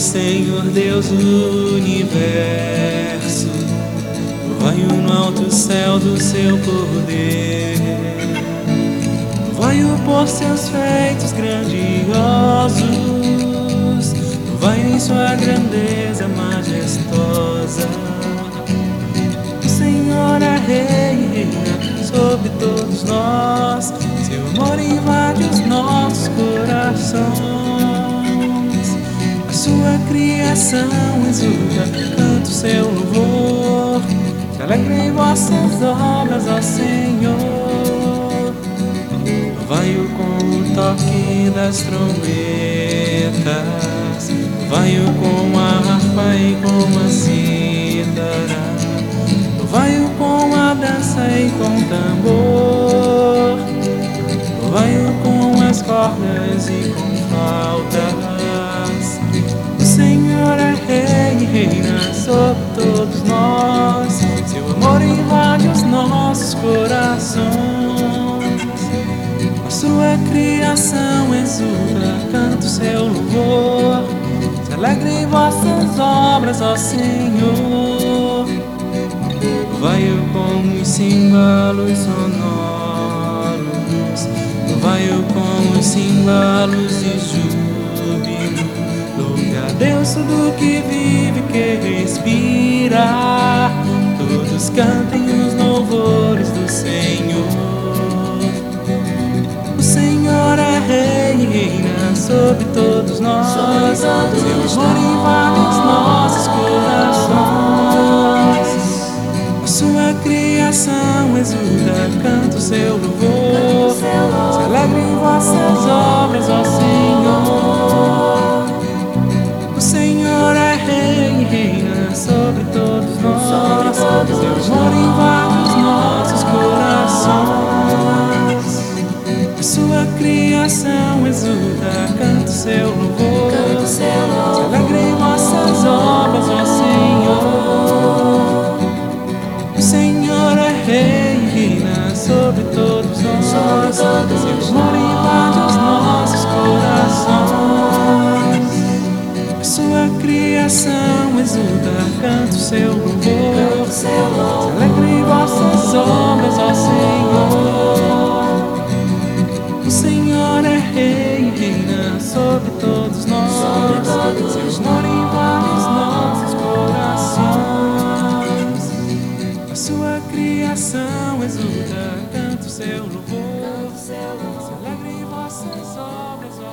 Senhor Deus do universo, vai-o no alto céu do seu poder, vai-o por seus feitos grandiosos, vai em sua grandeza majestosa. O Senhor é rei reina sobre todos nós, seu amor invade os nossos corações sua criação exulta, canta o seu louvor. Se alegra em vossas obras, ó Senhor. Vai-o com o toque das trombetas, vai-o com a harpa e com a cítara, vai-o com a dança e com o tambor, sobre todos nós. Seu amor invade os nossos corações. A sua criação exulta, canta o seu louvor. Se alegra em vossas obras, ó Senhor. Vai eu com os cimbalos sonoros, vai eu com os cimbalos de júbilo. Deus tudo que vive, que respira. Todos cantem os louvores do Senhor. O Senhor é rei e reina sobre todos nós. Seu amor invade os nossos corações. A sua criação exulta, canta o seu louvor. Se alegra em vossas obras, ó seu louvor. Alegra em nossas obras, ó Senhor. O Senhor é rei e reina sobre todos nós. Seu amor invade os nossos corações. A sua criação exulta, canta o seu louvor. Se alegra em vossas obras, ó Senhor. Criação exulta, canta o seu louvor. Se alegra em vossas obras, ó